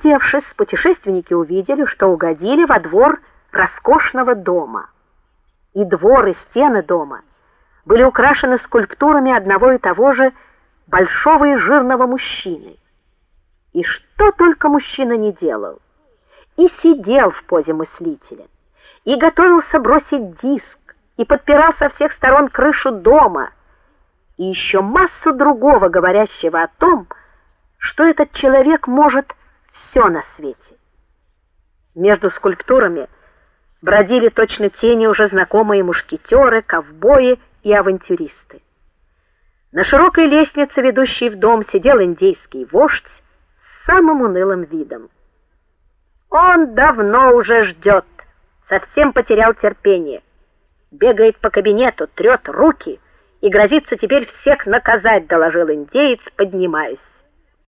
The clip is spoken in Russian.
Оглядевшись, путешественники увидели, что угодили во двор роскошного дома. И двор, и стены дома были украшены скульптурами одного и того же большого и жирного мужчины. И что только мужчина не делал. И сидел в позе мыслителя, и готовился бросить диск, и подпирал со всех сторон крышу дома, и еще массу другого говорящего о том, что этот человек может все на свете. Между скульптурами бродили точно тени уже знакомые мушкетеры, ковбои и авантюристы. На широкой лестнице, ведущей в дом, сидел индейский вождь с самым унылым видом. Он давно уже ждет, совсем потерял терпение. Бегает по кабинету, трет руки и грозится теперь всех наказать, доложил индеец, поднимаясь.